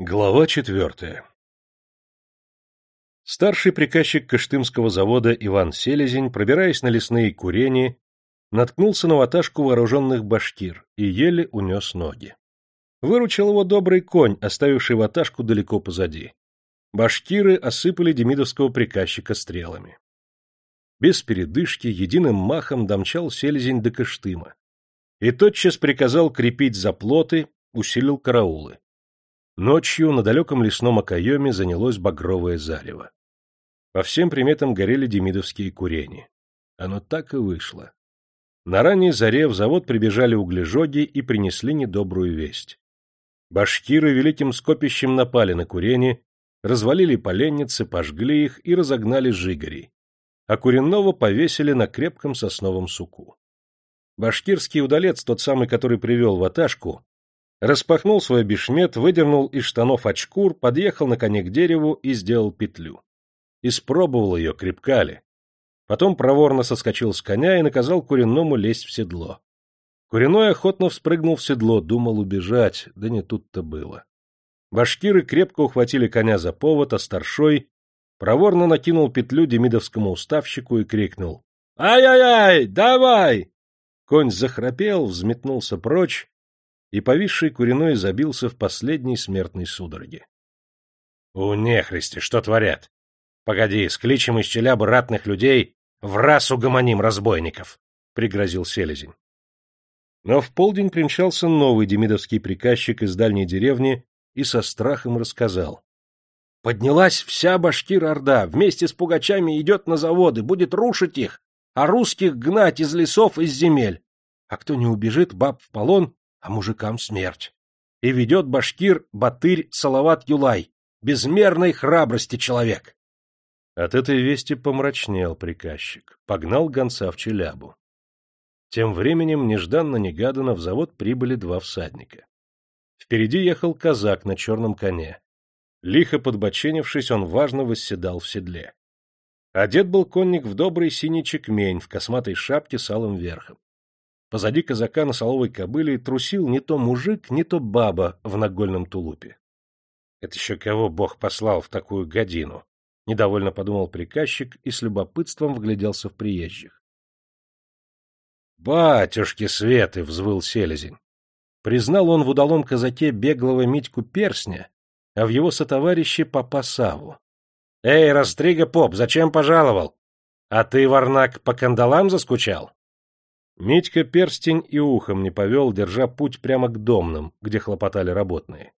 Глава четвертая Старший приказчик Кыштымского завода Иван Селезень, пробираясь на лесные курени, наткнулся на ваташку вооруженных башкир и еле унес ноги. Выручил его добрый конь, оставивший ваташку далеко позади. Башкиры осыпали демидовского приказчика стрелами. Без передышки, единым махом домчал Селезень до Кыштыма. И тотчас приказал крепить заплоты, усилил караулы. Ночью на далеком лесном окоеме занялось багровое зарево. По всем приметам горели демидовские курени. Оно так и вышло. На ранней заре в завод прибежали углежоги и принесли недобрую весть. Башкиры великим скопищем напали на курени, развалили поленницы, пожгли их и разогнали жигарей, а Куренного повесили на крепком сосновом суку. Башкирский удалец, тот самый, который привел ваташку, распахнул свой бешмет, выдернул из штанов очкур, подъехал на коне к дереву и сделал петлю. Испробовал ее, крепка ли. Потом проворно соскочил с коня и наказал Куренному лезть в седло. Куриной охотно вспрыгнул в седло, думал убежать, да не тут-то было. Башкиры крепко ухватили коня за повод, а старшой проворно накинул петлю демидовскому уставщику и крикнул «Ай-яй-яй, давай!» Конь захрапел, взметнулся прочь, и повисший куриной забился в последней смертной судороге. — У нехристи, что творят? Погоди, скличем из челябы ратных людей, в раз угомоним разбойников, — пригрозил селезень. Но в полдень примчался новый демидовский приказчик из дальней деревни и со страхом рассказал. Поднялась вся башкир-орда, вместе с пугачами идет на заводы, будет рушить их, а русских гнать из лесов, из земель. А кто не убежит, баб в полон, а мужикам смерть. И ведет башкир Батырь Салават Юлай, безмерной храбрости человек. От этой вести помрачнел приказчик, погнал гонца в Челябу. Тем временем нежданно-негаданно в завод прибыли два всадника. Впереди ехал казак на черном коне. Лихо подбоченившись, он важно восседал в седле. Одет был конник в добрый синий чекмень, в косматой шапке с алым верхом. Позади казака на соловой кобыле трусил не то мужик, не то баба в нагольном тулупе. Это еще кого бог послал в такую годину? Недовольно подумал приказчик и с любопытством вгляделся в приезжих. «Батюшки Светы!» — взвыл селезень. Признал он в удалом казаке беглого Митьку Персня, а в его сотоварище папа Саву. «Эй, Растрига поп, зачем пожаловал? А ты, Варнак, по кандалам заскучал?» Митька перстень и ухом не повел, держа путь прямо к домным, где хлопотали работные.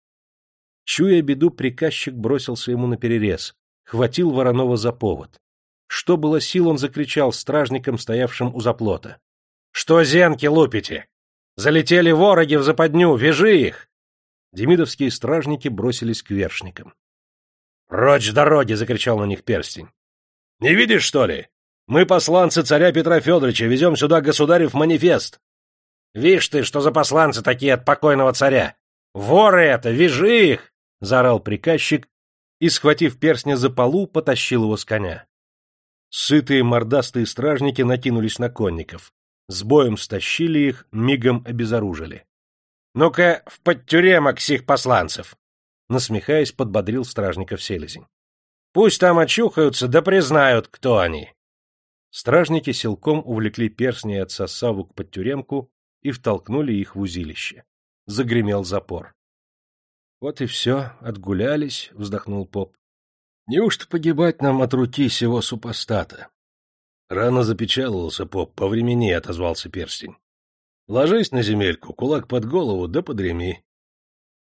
Чуя беду, приказчик бросился ему на перерез, хватил Воронова за повод. Что было сил, он закричал стражникам, стоявшим у заплота. — Что зенки лупите? Залетели вороги в западню, вяжи их! Демидовские стражники бросились к вершникам. — Прочь дороги! — закричал на них перстень. — Не видишь, что ли? Мы посланцы царя Петра Федоровича, везем сюда государев манифест. Вишь ты, что за посланцы такие от покойного царя? Воры это, вяжи их! — заорал приказчик и, схватив перстня за полу, потащил его с коня. Сытые мордастые стражники накинулись на конников. С боем стащили их, мигом обезоружили. — Ну-ка, в подтюремок сих посланцев! — насмехаясь, подбодрил стражников селезень. — Пусть там очухаются, да признают, кто они. Стражники силком увлекли перстни от сосаву к подтюремку и втолкнули их в узилище. Загремел запор. — Вот и все, отгулялись, — вздохнул поп. — Неужто погибать нам от руки сего супостата? Рано запечаловался поп, по времени отозвался перстень. — Ложись на земельку, кулак под голову, да подреми.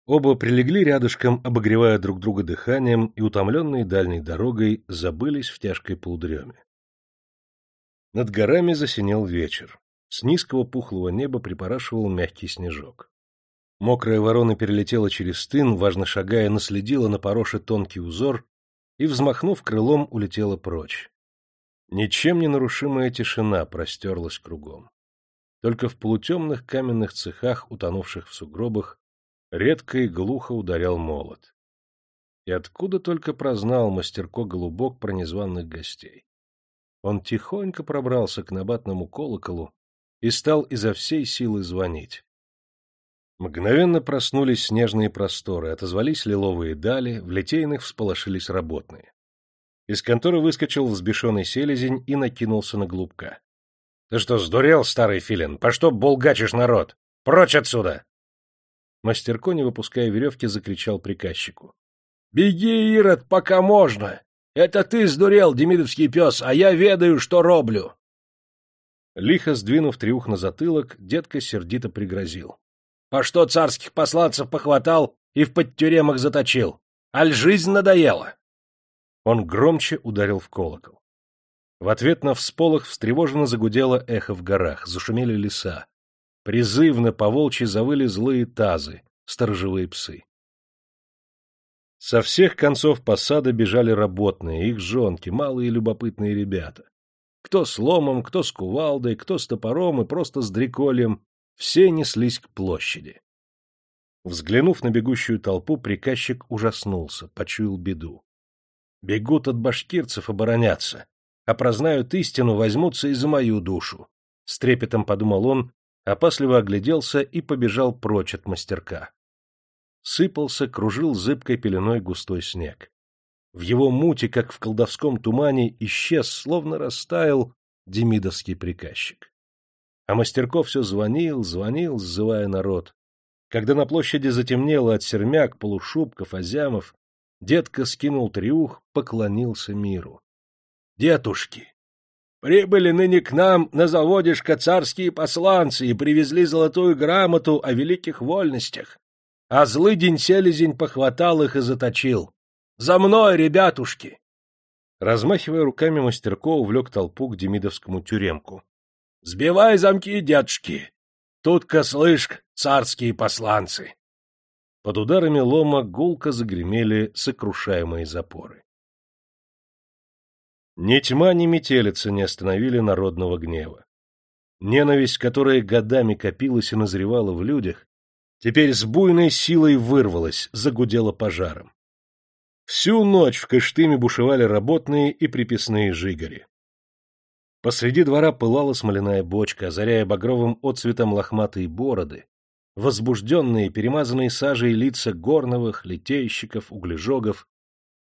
Оба прилегли рядышком, обогревая друг друга дыханием, и, утомленные дальней дорогой, забылись в тяжкой полудреме. Над горами засинел вечер. С низкого пухлого неба припорашивал мягкий снежок. Мокрая ворона перелетела через тын, важно шагая, наследила на пороше тонкий узор и, взмахнув крылом, улетела прочь. Ничем не нарушимая тишина простерлась кругом. Только в полутемных каменных цехах, утонувших в сугробах, редко и глухо ударял молот. И откуда только прознал мастерко голубок про незваных гостей. Он тихонько пробрался к набатному колоколу и стал изо всей силы звонить. Мгновенно проснулись снежные просторы, отозвались лиловые дали, в литейных всполошились работные. Из конторы выскочил взбешенный селезень и накинулся на глупка. — Ты что, сдурел, старый филин? По что булгачишь народ? Прочь отсюда! Мастерко, не выпуская веревки, закричал приказчику. — Беги, Ирод, пока можно! Это ты сдурел, демидовский пес, а я ведаю, что роблю! Лихо сдвинув триух на затылок, детка сердито пригрозил. — А что царских посланцев похватал и в подтюремах заточил? Аль жизнь надоела? Он громче ударил в колокол. В ответ на всполох встревоженно загудело эхо в горах, зашумели леса. Призывно по волчьи завыли злые тазы, сторожевые псы. Со всех концов посада бежали работные, их жонки, малые любопытные ребята. Кто с ломом, кто с кувалдой, кто с топором и просто с дрекольем, все неслись к площади. Взглянув на бегущую толпу, приказчик ужаснулся, почуял беду. Бегут от башкирцев обороняться, а прознают истину, возьмутся и за мою душу. С трепетом подумал он, опасливо огляделся и побежал прочь от мастерка. Сыпался, кружил зыбкой пеленой густой снег. В его муте, как в колдовском тумане, исчез, словно растаял демидовский приказчик. А Мастерков все звонил, звонил, сзывая народ. Когда на площади затемнело от сермяк, полушубков, азямов, Детка скинул триух, поклонился миру. — Детушки, прибыли ныне к нам на заводишко царские посланцы и привезли золотую грамоту о великих вольностях. А злый день селезень похватал их и заточил. За мной, ребятушки! Размахивая руками, Мастерко увлек толпу к демидовскому тюремку. — Сбивай замки, дедушки! Тут-ка, слышь, царские посланцы! Под ударами лома гулко загремели сокрушаемые запоры. Ни тьма, ни метелица не остановили народного гнева. Ненависть, которая годами копилась и назревала в людях, теперь с буйной силой вырвалась, загудела пожаром. Всю ночь в Кыштыме бушевали работные и приписные жигари. Посреди двора пылала смоляная бочка, озаряя багровым отцветом лохматые бороды, возбужденные, перемазанные сажей лица горновых, литейщиков, углежогов.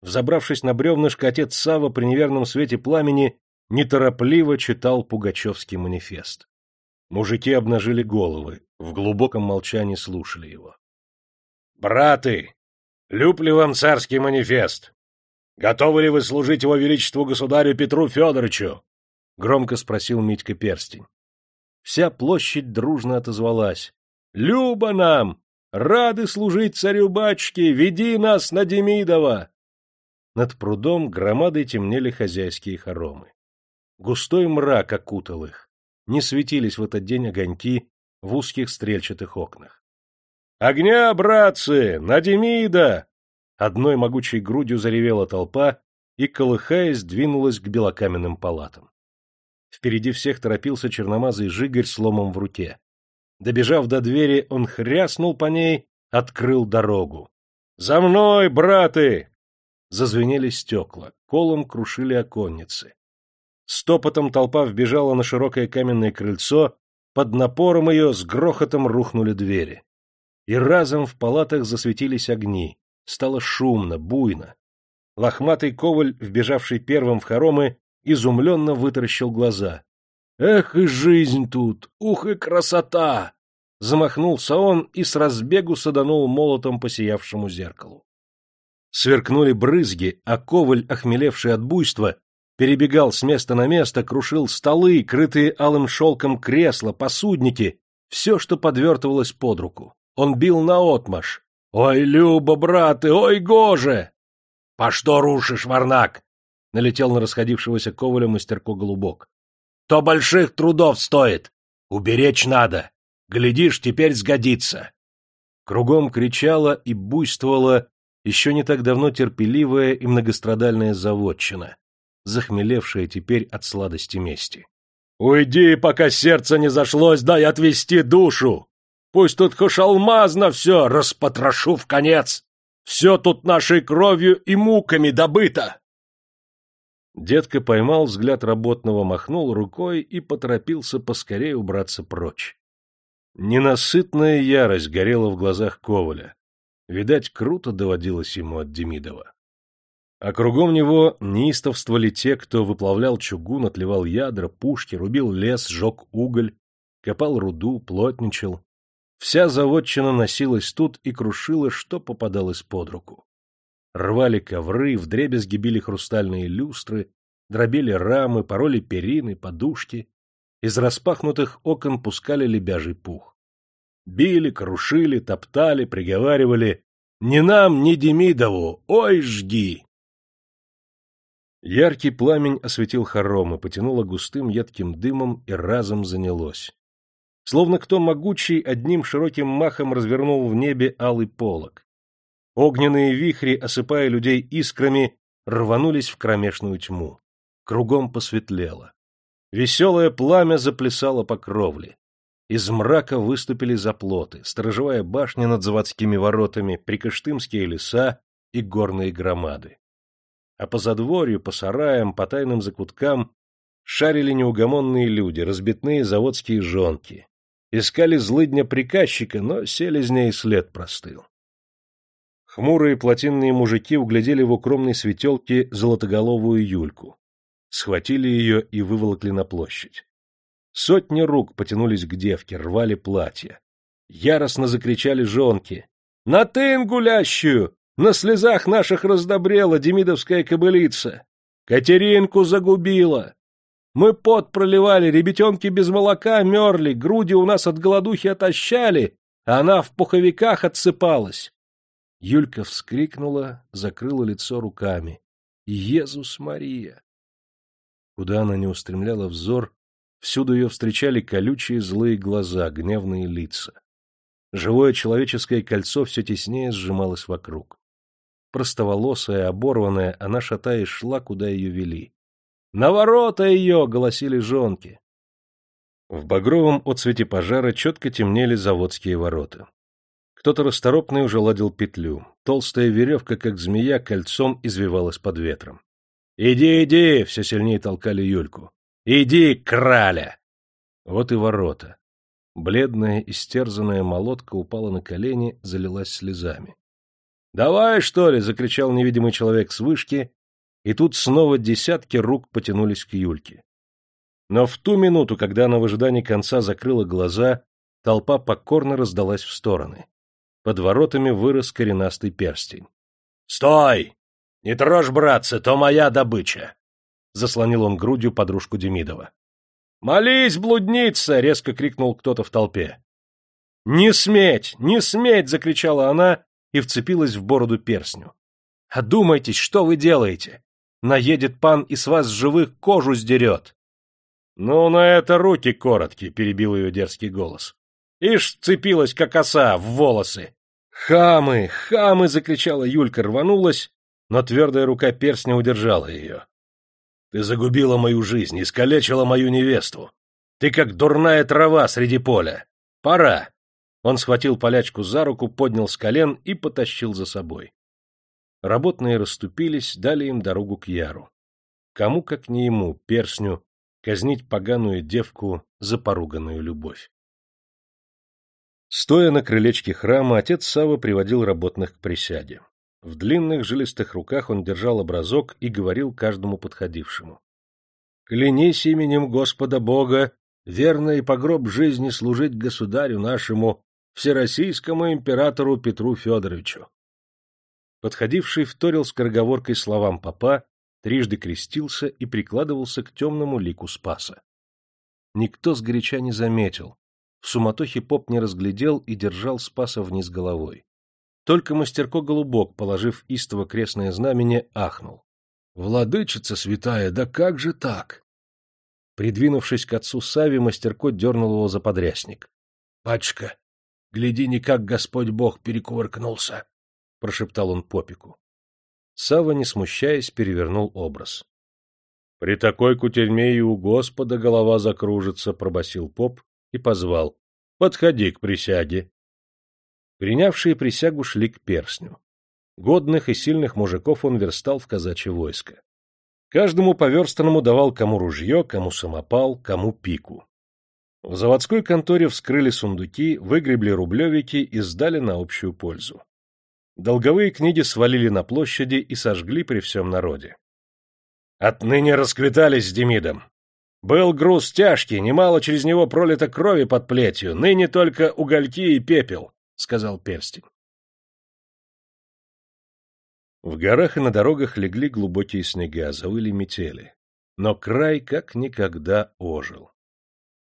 Взобравшись на бревнышко, отец Сава при неверном свете пламени неторопливо читал пугачевский манифест. Мужики обнажили головы, в глубоком молчании слушали его. — Браты, люб вам царский манифест? Готовы ли вы служить его величеству государю Петру Федоровичу? — громко спросил Митька Перстень. Вся площадь дружно отозвалась. Люба нам! Рады служить царю-батюшке! Веди нас на Демидова!» Над прудом громадой темнели хозяйские хоромы. Густой мрак окутал их. Не светились в этот день огоньки в узких стрельчатых окнах. «Огня, братцы! На Демида!» Одной могучей грудью заревела толпа и, колыхаясь, двинулась к белокаменным палатам. Впереди всех торопился черномазый жигарь с ломом в руке. Добежав до двери, он хряснул по ней, открыл дорогу. «За мной, браты!» Зазвенели стекла, колом крушили оконницы. Стопотом толпа вбежала на широкое каменное крыльцо, под напором ее с грохотом рухнули двери. И разом в палатах засветились огни, стало шумно, буйно. Лохматый коваль, вбежавший первым в хоромы, изумленно вытаращил глаза. Эх и жизнь тут! Ух и красота! Замахнулся он и с разбегу саданул молотом по сиявшему зеркалу. Сверкнули брызги, а коваль, охмелевший от буйства, перебегал с места на место, крушил столы, крытые алым шелком кресла, посудники, все, что подвертывалось под руку. Он бил наотмашь. «Ой, Люба, браты, ой, Гоже!» «По что рушишь, Варнак?» — налетел на расходившегося коваля мастерко Голубок то больших трудов стоит. Уберечь надо. Глядишь, теперь сгодится. Кругом кричала и буйствовала еще не так давно терпеливая и многострадальная заводчина, захмелевшая теперь от сладости мести. «Уйди, пока сердце не зашлось, дай отвести душу! Пусть тут хоть алмазно все, распотрошу в конец! Все тут нашей кровью и муками добыто!» Детка поймал взгляд работного, махнул рукой и поторопился поскорее убраться прочь. Ненасытная ярость горела в глазах Коваля. Видать, круто доводилось ему от Демидова. А кругом него неистовствовали те, кто выплавлял чугун, отливал ядра, пушки, рубил лес, сжег уголь, копал руду, плотничал. Вся заводчина носилась тут и крушила, что попадалось под руку. Рвали ковры, вдребезги били хрустальные люстры, дробили рамы, пороли перины, подушки. Из распахнутых окон пускали лебяжий пух. Били, крушили, топтали, приговаривали «Ни нам, ни Демидову! Ой, жги!» Яркий пламень осветил хоромы, потянуло густым едким дымом и разом занялось. Словно кто могучий одним широким махом развернул в небе алый полог. Огненные вихри, осыпая людей искрами, рванулись в кромешную тьму. Кругом посветлело. Веселое пламя заплясало по кровле. Из мрака выступили заплоты, сторожевая башня над заводскими воротами, прикаштымские леса и горные громады. А по задворью, по сараям, по тайным закуткам шарили неугомонные люди, разбитные заводские жонки. Искали злыдня приказчика, но селезня и след простыл. Хмурые плотинные мужики углядели в укромной светелке золотоголовую Юльку. Схватили ее и выволокли на площадь. Сотни рук потянулись к девке, рвали платья. Яростно закричали жонки. — На тын гулящую! На слезах наших раздобрела демидовская кобылица! Катеринку загубила! Мы пот проливали, ребятенки без молока мерли, груди у нас от голодухи отощали, а она в пуховиках отсыпалась. Юлька вскрикнула, закрыла лицо руками. «Иезус Мария!» Куда она не устремляла взор, всюду ее встречали колючие злые глаза, гневные лица. Живое человеческое кольцо все теснее сжималось вокруг. Простоволосая, оборванная, она, шатаясь, шла, куда ее вели. «На ворота ее!» — голосили жонки. В багровом отсвете пожара четко темнели заводские ворота. Кто-то расторопный уже ладил петлю. Толстая веревка, как змея, кольцом извивалась под ветром. «Иди, иди!» — все сильнее толкали Юльку. «Иди, краля!» Вот и ворота. Бледная, истерзанная молотка упала на колени, залилась слезами. «Давай, что ли!» — закричал невидимый человек с вышки, и тут снова десятки рук потянулись к Юльке. Но в ту минуту, когда она в ожидании конца закрыла глаза, толпа покорно раздалась в стороны. Под воротами вырос коренастый перстень. — Стой! Не трожь, братцы, то моя добыча! — заслонил он грудью подружку Демидова. — Молись, блудница! — резко крикнул кто-то в толпе. — Не сметь! Не сметь! — закричала она и вцепилась в бороду перстню. — Одумайтесь, что вы делаете? Наедет пан и с вас живых кожу сдерет. — Ну, на это руки короткие, — перебил ее дерзкий голос. Ишь, цепилась, как оса, в волосы. «Хамы! Хамы!» — закричала Юлька, рванулась, но твердая рука перстня удержала ее. «Ты загубила мою жизнь, искалечила мою невесту. Ты как дурная трава среди поля. Пора!» Он схватил полячку за руку, поднял с колен и потащил за собой. Работные расступились, дали им дорогу к Яру. Кому, как не ему, перстню, казнить поганую девку за поруганную любовь. Стоя на крылечке храма, отец Сава приводил работных к присяде. В длинных жилистых руках он держал образок и говорил каждому подходившему. — Клянись именем Господа Бога, верно и по гроб жизни служить государю нашему, всероссийскому императору Петру Федоровичу. Подходивший вторил скороговоркой словам папа, трижды крестился и прикладывался к темному лику Спаса. Никто сгоряча не заметил, в суматохе поп не разглядел и держал Спаса вниз головой. Только мастерко Голубок, положив истово крестное знамение, ахнул. — Владычица святая, да как же так? Придвинувшись к отцу Сави, мастерко дернул его за подрясник. — Пачка, гляди, никак Господь Бог перекувыркнулся, — прошептал он попику. Сава, не смущаясь, перевернул образ. — При такой кутерьме и у Господа голова закружится, — пробасил поп, и позвал «Подходи к присяге». Принявшие присягу шли к перстню. Годных и сильных мужиков он верстал в казачье войско. Каждому поверстанному давал кому ружье, кому самопал, кому пику. В заводской конторе вскрыли сундуки, выгребли рублевики и сдали на общую пользу. Долговые книги свалили на площади и сожгли при всем народе. Отныне расквитались с Демидом. Был груз тяжкий, немало через него пролито крови под плетью, ныне только угольки и пепел, — сказал перстень. В горах и на дорогах легли глубокие снега, завыли метели. Но край как никогда ожил.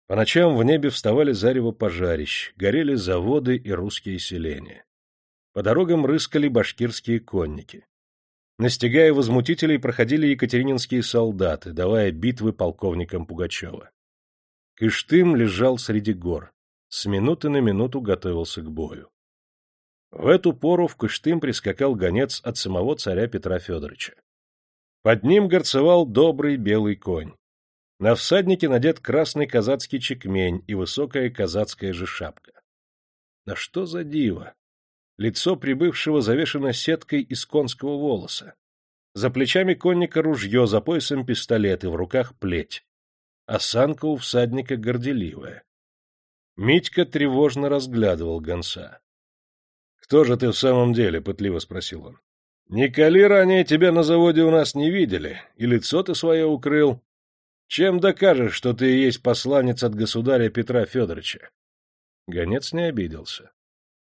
По ночам в небе вставали зарево пожарищ, горели заводы и русские селения. По дорогам рыскали башкирские конники. Настигая возмутителей, проходили екатерининские солдаты, давая битвы полковникам Пугачева. Кыштым лежал среди гор, с минуты на минуту готовился к бою. В эту пору в Кыштым прискакал гонец от самого царя Петра Федоровича. Под ним горцевал добрый белый конь. На всаднике надет красный казацкий чекмень и высокая казацкая же шапка. Да что за диво! Лицо прибывшего завешено сеткой из конского волоса. За плечами конника ружье, за поясом пистолет и в руках плеть. Осанка у всадника горделивая. Митька тревожно разглядывал гонца. — Кто же ты в самом деле? — пытливо спросил он. — Николи ранее тебя на заводе у нас не видели, и лицо ты свое укрыл. Чем докажешь, что ты и есть посланец от государя Петра Федоровича? Гонец не обиделся.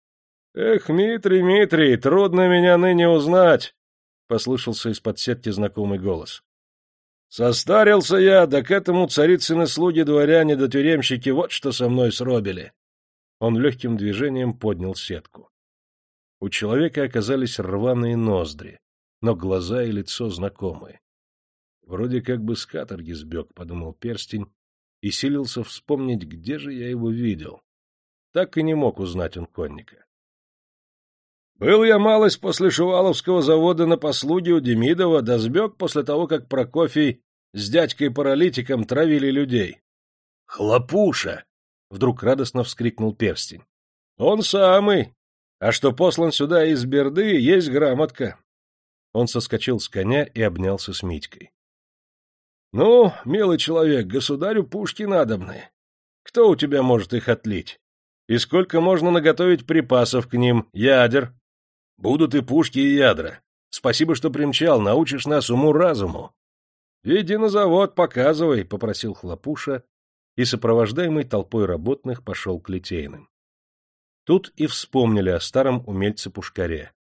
— Эх, Митрий, Митрий, трудно меня ныне узнать, — послышался из-под сетки знакомый голос. — Состарился я, да к этому царицыны слуги дворяне да тюремщики вот что со мной сробили. Он легким движением поднял сетку. У человека оказались рваные ноздри, но глаза и лицо знакомые. Вроде как бы с каторги сбег, — подумал перстень, и силился вспомнить, где же я его видел. Так и не мог узнать он конника. Был я малость после Шуваловского завода на послуге у Демидова, да сбег после того, как Прокофий с дядькой-паралитиком травили людей. «Хлопуша!» — вдруг радостно вскрикнул перстень. «Он самый! А что послан сюда из Берды, есть грамотка!» Он соскочил с коня и обнялся с Митькой. — Ну, милый человек, государю пушки надобны. Кто у тебя может их отлить? И сколько можно наготовить припасов к ним, ядер? Будут и пушки, и ядра. Спасибо, что примчал, научишь нас уму-разуму. — Иди на завод, показывай, — попросил Хлопуша, и, сопровождаемый толпой работных, пошел к Литейным. Тут и вспомнили о старом умельце-пушкаре.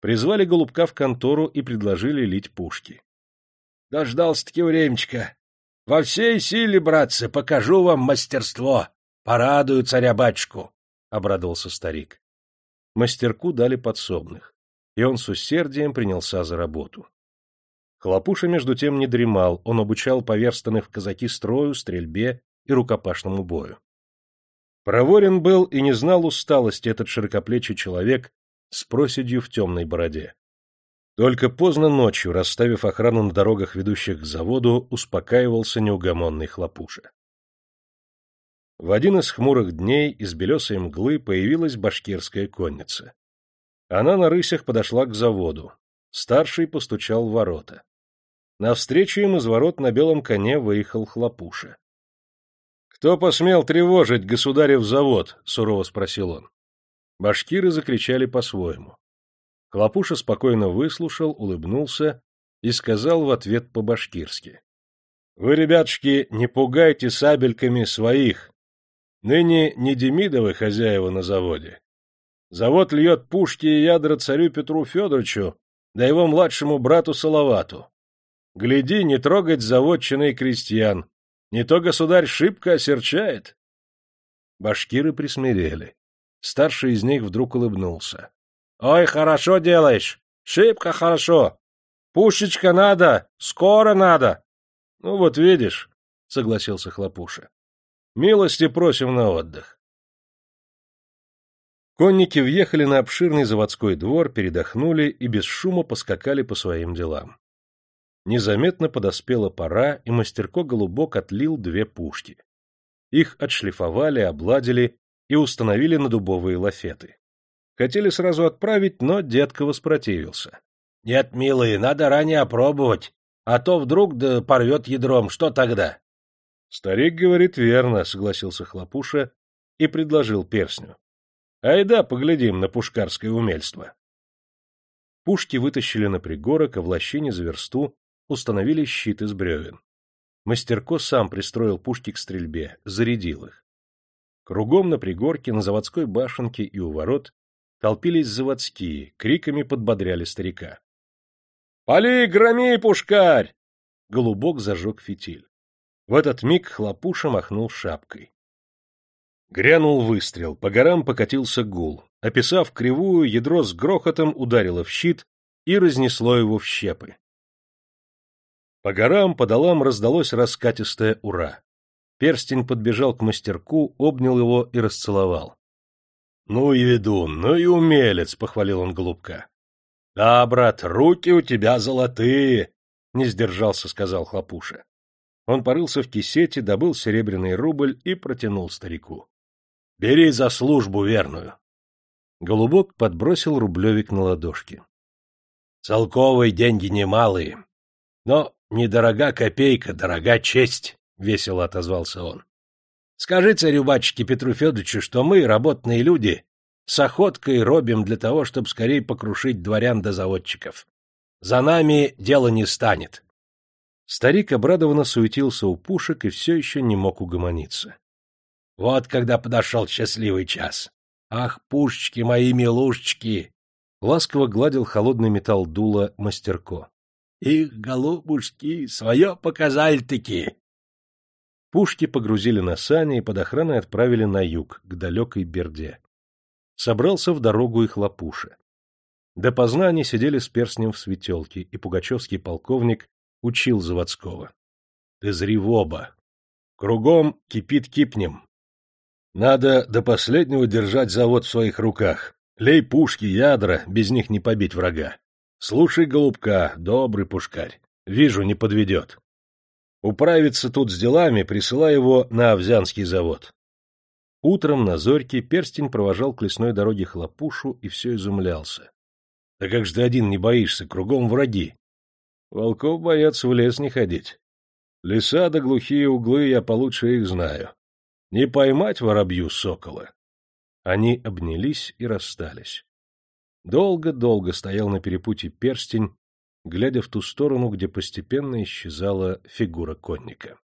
Призвали Голубка в контору и предложили лить пушки. Дождался-таки времечка. Во всей силе, братцы, покажу вам мастерство. Порадую царя-батюшку, — обрадовался старик. Мастерку дали подсобных, и он с усердием принялся за работу. Хлопуша, между тем, не дремал, он обучал поверстанных в казаки строю, стрельбе и рукопашному бою. Проворен был и не знал усталости этот широкоплечий человек с проседью в темной бороде. Только поздно ночью, расставив охрану на дорогах, ведущих к заводу, успокаивался неугомонный хлопуша. В один из хмурых дней из белесой мглы появилась башкирская конница. Она на рысях подошла к заводу. Старший постучал в ворота. Навстречу им из ворот на белом коне выехал хлопуша. — Кто посмел тревожить государев завод? — сурово спросил он. Башкиры закричали по-своему. Хлопуша спокойно выслушал, улыбнулся и сказал в ответ по-башкирски. — Вы, ребятушки, не пугайте сабельками своих. Ныне не Демидовы хозяева на заводе. Завод льет пушки и ядра царю Петру Федоровичу, да его младшему брату Салавату. Гляди, не трогать заводчины и крестьян. Не то государь шибко осерчает. Башкиры присмирели. Старший из них вдруг улыбнулся. Ой, хорошо делаешь. Шибко хорошо. Пушечка надо, скоро надо. Ну вот видишь, согласился Хлопуша. Милости просим на отдых. Конники въехали на обширный заводской двор, передохнули и без шума поскакали по своим делам. Незаметно подоспела пора, и мастерко Голубок отлил две пушки. Их отшлифовали, обладили и установили на дубовые лафеты. Хотели сразу отправить, но детка воспротивился. — Нет, милые, надо ранее опробовать, а то вдруг да порвет ядром, что тогда? Старик говорит верно, согласился Хлопуша и предложил перстню. Айда поглядим на пушкарское умельство. Пушки вытащили на пригорок, а в лощине за версту установили щит из бревен. Мастерко сам пристроил пушки к стрельбе, зарядил их. Кругом на пригорке, на заводской башенке и у ворот толпились заводские, криками подбодряли старика. — Пали, громи, пушкарь! Голубок зажег фитиль. В этот миг хлопуша махнул шапкой. Грянул выстрел, по горам покатился гул. Описав кривую, ядро с грохотом ударило в щит и разнесло его в щепы. По горам, по долам раздалось раскатистое «Ура!». Перстень подбежал к мастерку, обнял его и расцеловал. — Ну и ведун, ну и умелец, — похвалил он голубка. — Да, брат, руки у тебя золотые, — не сдержался, — сказал Хлопуша. Он порылся в кисете, добыл серебряный рубль и протянул старику. Бери за службу верную. Голубок подбросил рублевик на ладошки. Целковые деньги немалые, но недорога копейка, дорога честь, — весело отозвался он. Скажи царю-батюшке Петру Федоровичу, что мы, работные люди, с охоткой робим для того, чтобы скорее покрушить дворян да заводчиков. За нами дело не станет. Старик обрадованно суетился у пушек и все еще не мог угомониться. Вот когда подошел счастливый час. Ах, пушечки мои милушечки! Ласково гладил холодный металл дула мастерко. Их, голубушки, свое показали-таки. Пушки погрузили на сани и под охраной отправили на юг, к далекой Берде. Собрался в дорогу их лопуша. Допоздна они сидели с перстнем в светелке, и пугачевский полковник учил заводского. — Ты зри в оба. Кругом кипит кипнем. Надо до последнего держать завод в своих руках. Лей пушки, ядра, без них не побить врага. Слушай, голубка, добрый пушкарь. Вижу, не подведет. Управиться тут с делами, присылай его на Овзянский завод. Утром на зорьке перстень провожал к лесной дороге хлопушу и все изумлялся. Да как же ты один не боишься, кругом враги. Волков боятся в лес не ходить. Леса да глухие углы я получше их знаю. Не поймать воробью сокола. Они обнялись и расстались. Долго-долго стоял на перепутье перстень, глядя в ту сторону, где постепенно исчезала фигура конника.